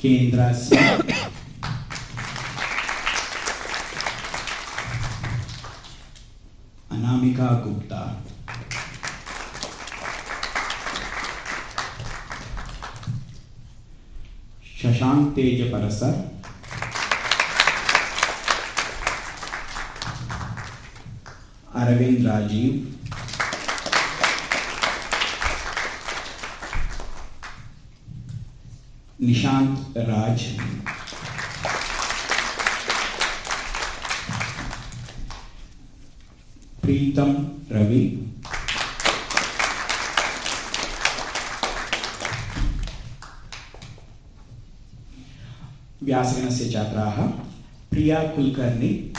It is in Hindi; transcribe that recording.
केन्द्रस्य अनामिका गुप्ता। शशांक तेज परसर अरविंद राजीव। निशांत राज। प्रीतम रवि। व्यासगणस्य छात्राः प्रिया कुलकर्णी।